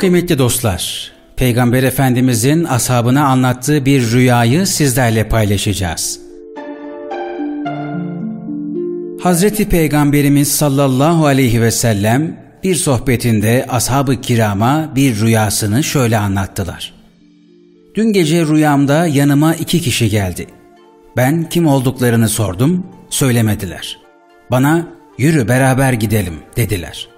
Kıymetli dostlar, Peygamber Efendimizin ashabına anlattığı bir rüyayı sizlerle paylaşacağız. Hazreti Peygamberimiz sallallahu aleyhi ve sellem bir sohbetinde ashab-ı kirama bir rüyasını şöyle anlattılar. Dün gece rüyamda yanıma iki kişi geldi. Ben kim olduklarını sordum, söylemediler. Bana yürü beraber gidelim dediler.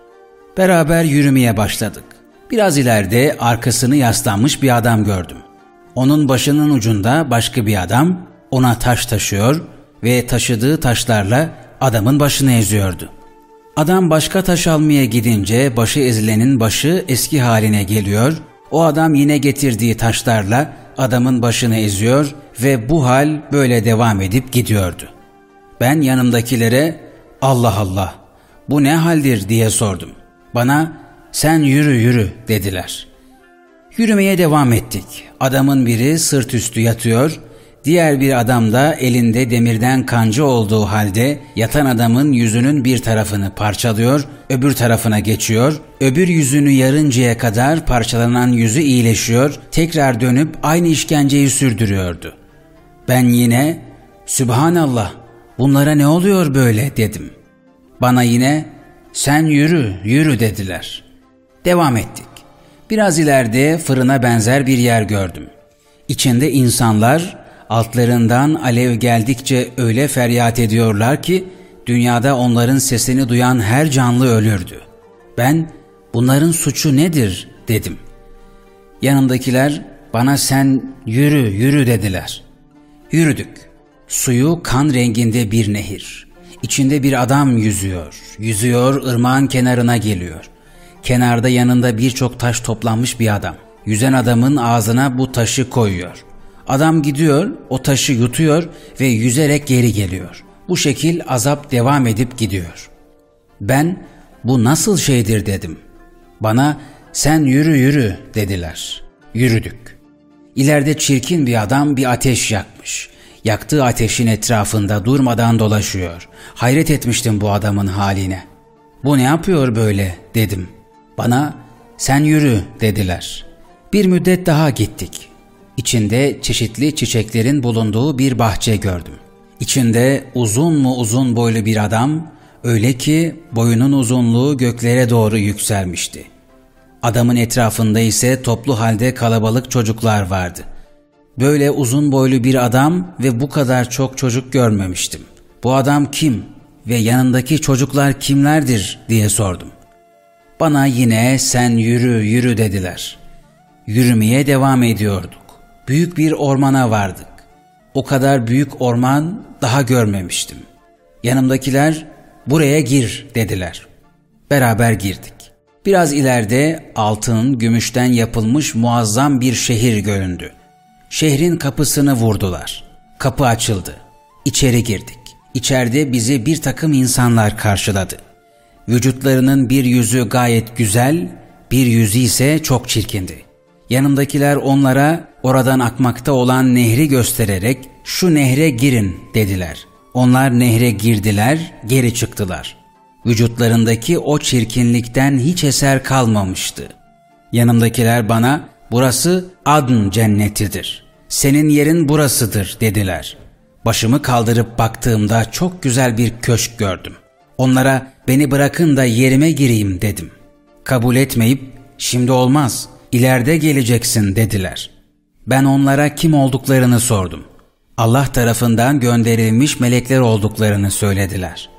Beraber yürümeye başladık. Biraz ileride arkasını yaslanmış bir adam gördüm. Onun başının ucunda başka bir adam ona taş taşıyor ve taşıdığı taşlarla adamın başını eziyordu. Adam başka taş almaya gidince başı ezilenin başı eski haline geliyor, o adam yine getirdiği taşlarla adamın başını eziyor ve bu hal böyle devam edip gidiyordu. Ben yanımdakilere Allah Allah bu ne haldir diye sordum. Bana sen yürü yürü dediler. Yürümeye devam ettik. Adamın biri sırt üstü yatıyor, diğer bir adam da elinde demirden kancı olduğu halde yatan adamın yüzünün bir tarafını parçalıyor, öbür tarafına geçiyor, öbür yüzünü yarıncaya kadar parçalanan yüzü iyileşiyor, tekrar dönüp aynı işkenceyi sürdürüyordu. Ben yine Sübhanallah bunlara ne oluyor böyle dedim. Bana yine sen yürü yürü dediler. Devam ettik. Biraz ileride fırına benzer bir yer gördüm. İçinde insanlar altlarından alev geldikçe öyle feryat ediyorlar ki dünyada onların sesini duyan her canlı ölürdü. Ben bunların suçu nedir dedim. Yanımdakiler bana sen yürü yürü dediler. Yürüdük. Suyu kan renginde bir nehir. İçinde bir adam yüzüyor. Yüzüyor ırmağın kenarına geliyor. Kenarda yanında birçok taş toplanmış bir adam. Yüzen adamın ağzına bu taşı koyuyor. Adam gidiyor, o taşı yutuyor ve yüzerek geri geliyor. Bu şekil azap devam edip gidiyor. Ben bu nasıl şeydir dedim. Bana sen yürü yürü dediler. Yürüdük. İleride çirkin bir adam bir ateş yakmış. Yaktığı ateşin etrafında durmadan dolaşıyor. Hayret etmiştim bu adamın haline. Bu ne yapıyor böyle dedim. Bana sen yürü dediler. Bir müddet daha gittik. İçinde çeşitli çiçeklerin bulunduğu bir bahçe gördüm. İçinde uzun mu uzun boylu bir adam, öyle ki boyunun uzunluğu göklere doğru yükselmişti. Adamın etrafında ise toplu halde kalabalık çocuklar vardı. Böyle uzun boylu bir adam ve bu kadar çok çocuk görmemiştim. Bu adam kim ve yanındaki çocuklar kimlerdir diye sordum. Bana yine sen yürü yürü dediler. Yürümeye devam ediyorduk. Büyük bir ormana vardık. O kadar büyük orman daha görmemiştim. Yanımdakiler buraya gir dediler. Beraber girdik. Biraz ileride altın, gümüşten yapılmış muazzam bir şehir göründü. Şehrin kapısını vurdular. Kapı açıldı. İçeri girdik. İçeride bizi bir takım insanlar karşıladı. Vücutlarının bir yüzü gayet güzel, bir yüzü ise çok çirkindi. Yanındakiler onlara oradan akmakta olan nehri göstererek şu nehre girin dediler. Onlar nehre girdiler, geri çıktılar. Vücutlarındaki o çirkinlikten hiç eser kalmamıştı. Yanımdakiler bana burası Adn cennetidir. Senin yerin burasıdır dediler. Başımı kaldırıp baktığımda çok güzel bir köşk gördüm. Onlara beni bırakın da yerime gireyim dedim. Kabul etmeyip şimdi olmaz ileride geleceksin dediler. Ben onlara kim olduklarını sordum. Allah tarafından gönderilmiş melekler olduklarını söylediler.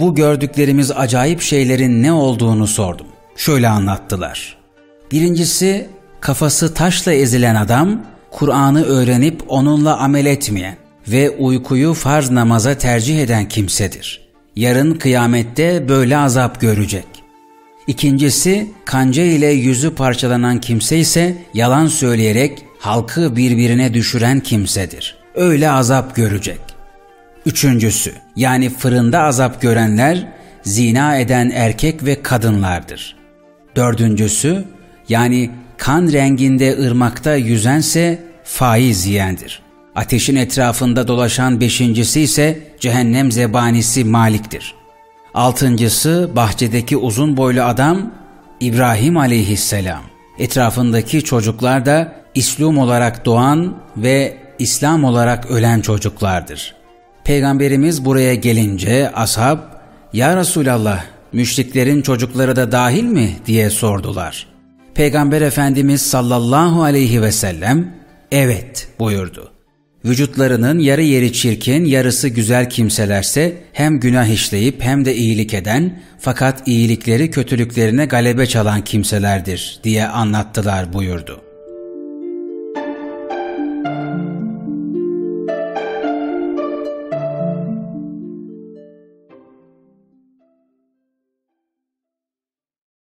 Bu gördüklerimiz acayip şeylerin ne olduğunu sordum. Şöyle anlattılar. Birincisi kafası taşla ezilen adam, Kur'an'ı öğrenip onunla amel etmeyen ve uykuyu farz namaza tercih eden kimsedir yarın kıyamette böyle azap görecek. İkincisi kanca ile yüzü parçalanan kimse ise yalan söyleyerek halkı birbirine düşüren kimsedir. Öyle azap görecek. Üçüncüsü yani fırında azap görenler zina eden erkek ve kadınlardır. Dördüncüsü yani kan renginde ırmakta yüzense faiz yiyendir. Ateşin etrafında dolaşan beşincisi ise cehennem zebanisi Malik'tir. Altıncısı bahçedeki uzun boylu adam İbrahim aleyhisselam. Etrafındaki çocuklar da İslam olarak doğan ve İslam olarak ölen çocuklardır. Peygamberimiz buraya gelince ashab, ''Ya Resulallah, müşriklerin çocukları da dahil mi?'' diye sordular. Peygamber Efendimiz sallallahu aleyhi ve sellem, ''Evet'' buyurdu. Vücutlarının yarı yeri çirkin, yarısı güzel kimselerse hem günah işleyip hem de iyilik eden fakat iyilikleri kötülüklerine galebe çalan kimselerdir diye anlattılar buyurdu.